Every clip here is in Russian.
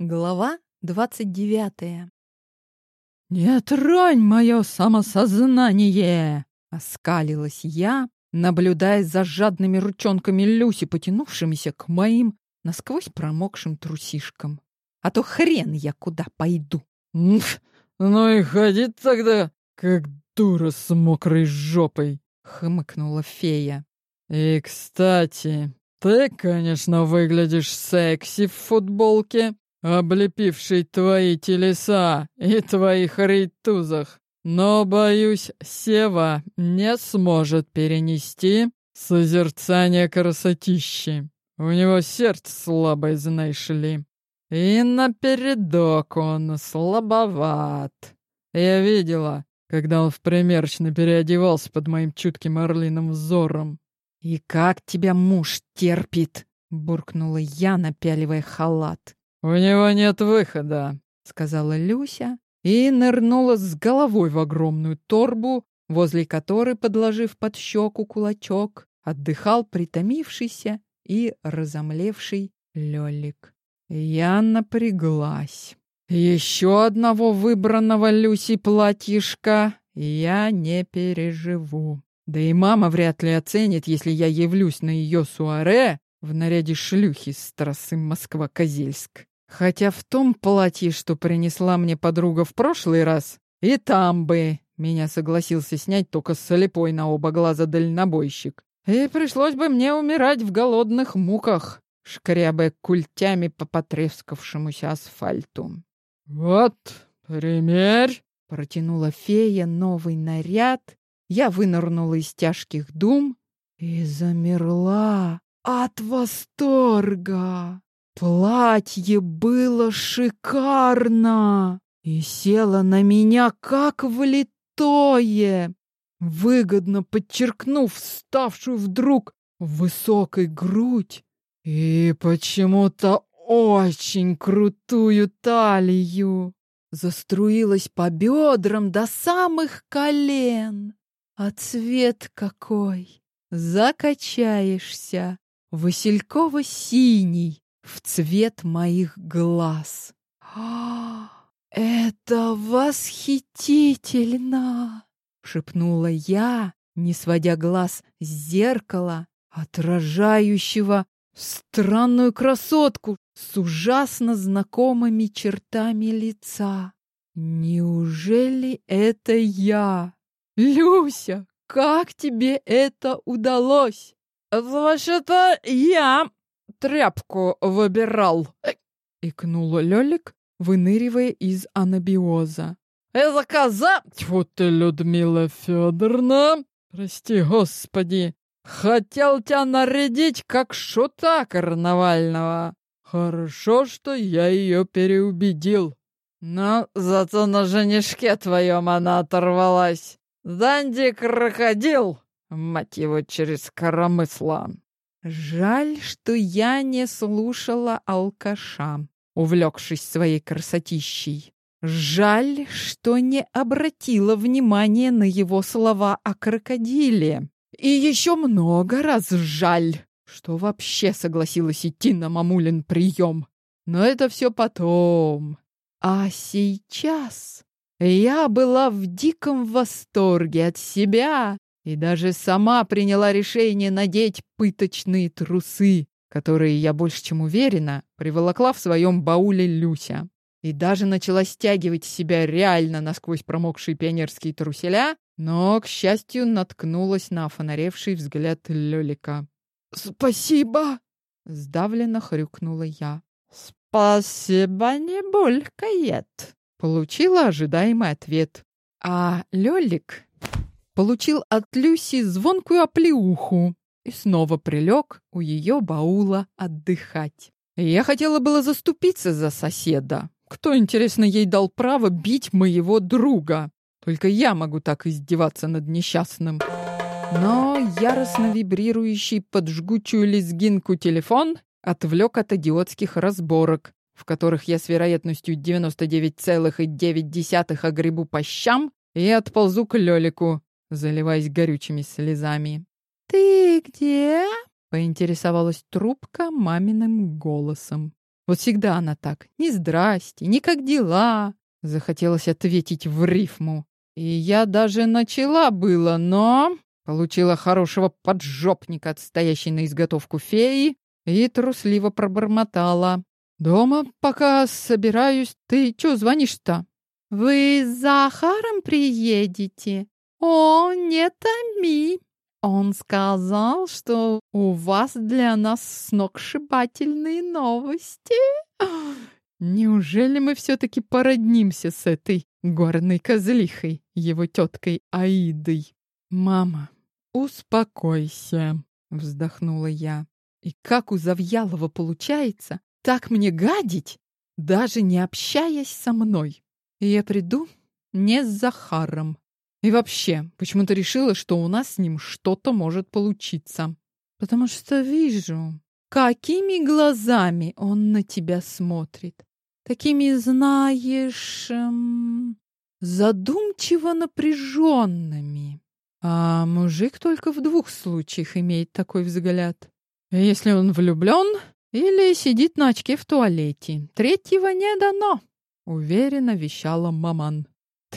Глава двадцать девятая. «Не тронь мое самосознание!» — оскалилась я, наблюдая за жадными ручонками Люси, потянувшимися к моим насквозь промокшим трусишкам. «А то хрен я куда пойду!» «Ну и ходи тогда, как дура с мокрой жопой!» — хмыкнула фея. «И, кстати, ты, конечно, выглядишь секси в футболке, облепивший твои телеса и твоих рейтузах. Но, боюсь, Сева не сможет перенести созерцание красотищи. У него сердце слабое, знаешь ли. И напередок он слабоват. Я видела, когда он в примерочной переодевался под моим чутким орлиным взором. «И как тебя муж терпит?» — буркнула я, напяливая халат. «У него нет выхода», — сказала Люся и нырнула с головой в огромную торбу, возле которой, подложив под щеку кулачок, отдыхал притомившийся и разомлевший Лёлик. Я напряглась. Еще одного выбранного Люси платьишка я не переживу. Да и мама вряд ли оценит, если я явлюсь на ее суаре в наряде шлюхи с трассы Москва-Козельск. Хотя в том платье, что принесла мне подруга в прошлый раз, и там бы меня согласился снять только слепой на оба глаза дальнобойщик. И пришлось бы мне умирать в голодных муках, шкрябая культями по потрескавшемуся асфальту. «Вот, примерь!» — протянула фея новый наряд. Я вынырнула из тяжких дум и замерла от восторга. Платье было шикарно и село на меня как влитое, выгодно подчеркнув ставшую вдруг высокой грудь и почему-то очень крутую талию. Заструилась по бедрам до самых колен. А цвет какой! Закачаешься, васильково-синий, в цвет моих глаз. А, это восхитительно! шепнула я, не сводя глаз с зеркала, отражающего странную красотку с ужасно знакомыми чертами лица. Неужели это я? Люся, как тебе это удалось? Вообще-то я тряпку выбирал!» — икнул Лёлик, выныривая из анабиоза. «Это коза! Тьфу ты, Людмила Федоровна! Прости, господи! Хотел тебя нарядить, как шута карнавального. Хорошо, что я ее переубедил. Но зато на женишке твоем она оторвалась. Данди крокодил, мать его, через коромысла. Жаль, что я не слушала алкаша, увлекшись своей красотищей. Жаль, что не обратила внимания на его слова о крокодиле. И еще много раз жаль, что вообще согласилась идти на мамулин прием. Но это все потом. А сейчас я была в диком восторге от себя и даже сама приняла решение надеть пыточные трусы, которые, я больше чем уверена, приволокла в своем бауле Люся. И даже начала стягивать себя реально насквозь промокшие пионерские труселя, но, к счастью, наткнулась на фонаревший взгляд Лёлика. «Спасибо!» — сдавленно хрюкнула я. «Спасибо не булькает!» — получила ожидаемый ответ. А Лёлик получил от Люси звонкую оплеуху и снова прилег у ее баула отдыхать. Я хотела было заступиться за соседа. Кто, интересно, ей дал право бить моего друга? Только я могу так издеваться над несчастным. Но яростно вибрирующий под жгучую лезгинку телефон отвлек от идиотских разборок, в которых я с вероятностью 99,9 огребу по щам и отползу к Лёлику, заливаясь горючими слезами. «Ты где?» — поинтересовалась трубка маминым голосом. Вот всегда она так. Ни здрасте, ни как дела. Захотелось ответить в рифму. И я даже начала было, но получила хорошего поджопника от стоящей на изготовку феи и трусливо пробормотала. «Дома пока собираюсь. Ты чё звонишь-то?» «Вы с Захаром приедете?» «О, не томи!» Он сказал, что у вас для нас сногсшибательные новости. Неужели мы все-таки породнимся с этой горной козлихой, его теткой Аидой? Мама, успокойся, вздохнула я. И как у Завьялова получается так мне гадить, даже не общаясь со мной? я приду не с Захаром, и вообще, почему-то решила, что у нас с ним что-то может получиться. Потому что вижу, какими глазами он на тебя смотрит. Такими, знаешь, эм, задумчиво напряженными. А мужик только в двух случаях имеет такой взгляд. Если он влюблен или сидит на очке в туалете. Третьего не дано, уверенно вещала маман.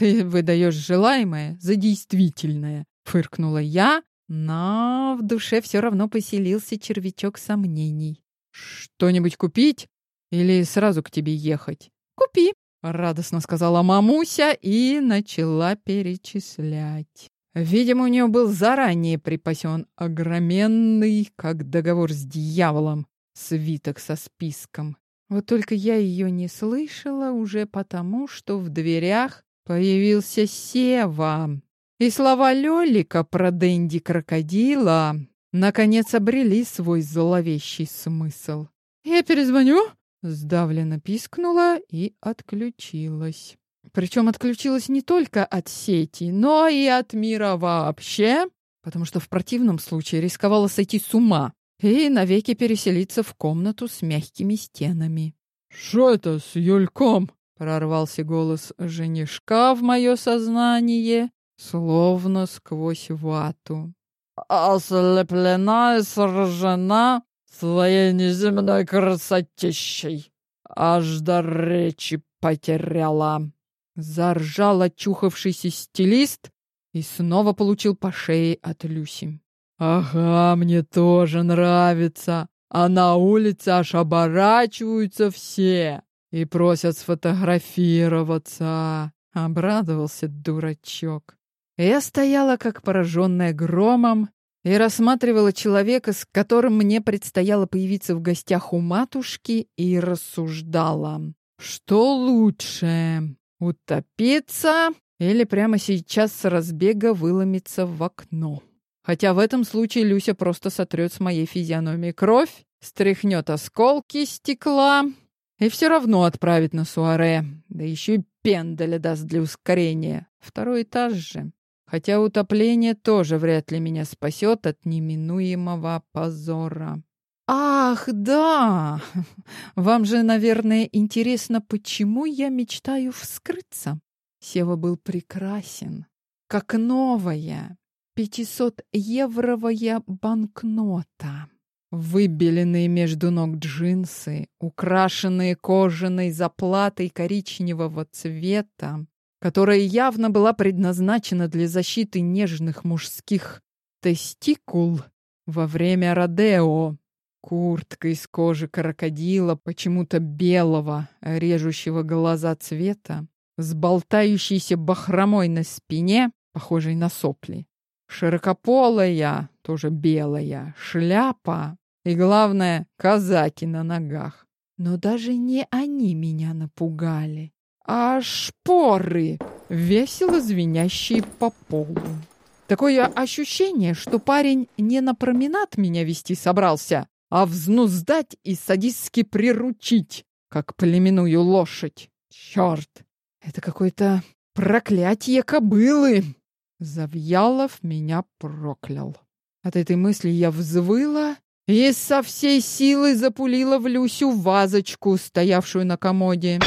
«Ты выдаешь желаемое за действительное», — фыркнула я, но в душе все равно поселился червячок сомнений. «Что-нибудь купить или сразу к тебе ехать?» «Купи», — радостно сказала мамуся и начала перечислять. Видимо, у нее был заранее припасен огроменный, как договор с дьяволом, свиток со списком. Вот только я ее не слышала уже потому, что в дверях Появился Сева. И слова Лёлика про Дэнди крокодила наконец обрели свой зловещий смысл. «Я перезвоню?» Сдавленно пискнула и отключилась. Причем отключилась не только от сети, но и от мира вообще, потому что в противном случае рисковала сойти с ума и навеки переселиться в комнату с мягкими стенами. «Что это с Юльком?» Прорвался голос женишка в мое сознание, словно сквозь вату. «Ослеплена и сражена своей неземной красотищей, аж до речи потеряла». Заржал очухавшийся стилист и снова получил по шее от Люси. «Ага, мне тоже нравится, а на улице аж оборачиваются все и просят сфотографироваться. Обрадовался дурачок. Я стояла, как пораженная громом, и рассматривала человека, с которым мне предстояло появиться в гостях у матушки, и рассуждала, что лучше, утопиться или прямо сейчас с разбега выломиться в окно. Хотя в этом случае Люся просто сотрет с моей физиономии кровь, стряхнет осколки стекла и все равно отправить на суаре. Да еще и пендаля даст для ускорения. Второй этаж же. Хотя утопление тоже вряд ли меня спасет от неминуемого позора. Ах, да! Вам же, наверное, интересно, почему я мечтаю вскрыться. Сева был прекрасен, как новая 500-евровая банкнота. Выбеленные между ног джинсы, украшенные кожаной заплатой коричневого цвета, которая явно была предназначена для защиты нежных мужских тестикул во время родео. Куртка из кожи крокодила, почему-то белого, режущего глаза цвета, с болтающейся бахромой на спине, похожей на сопли. Широкополая, тоже белая, шляпа и, главное, казаки на ногах. Но даже не они меня напугали, а шпоры, весело звенящие по полу. Такое ощущение, что парень не на променад меня вести собрался, а взнуздать и садистски приручить, как племенную лошадь. Черт, это какое-то проклятие кобылы. Завьялов меня проклял. От этой мысли я взвыла и со всей силы запулила в Люсю вазочку, стоявшую на комоде.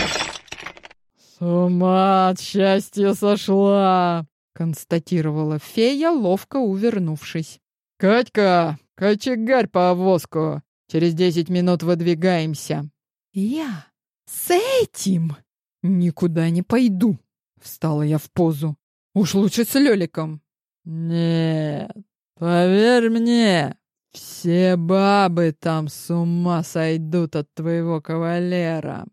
«С ума от счастья сошла!» — констатировала фея, ловко увернувшись. «Катька, кочегарь по овозку! Через десять минут выдвигаемся!» Я с этим никуда не пойду. Встала я в позу. Уж лучше с Лёликом. Нет, поверь мне, все бабы там с ума сойдут от твоего кавалера,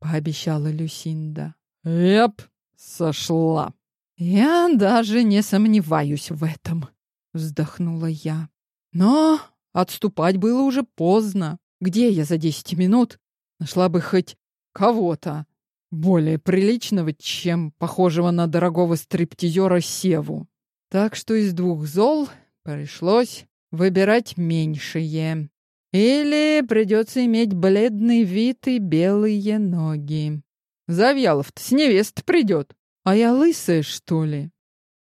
пообещала Люсинда. Еп, сошла. Я даже не сомневаюсь в этом, вздохнула я. Но отступать было уже поздно. Где я за десять минут нашла бы хоть кого-то более приличного, чем похожего на дорогого стриптизера Севу? Так что из двух зол пришлось выбирать меньшее. Или придется иметь бледный вид и белые ноги. Завьялов-то с невест придет. А я лысая, что ли?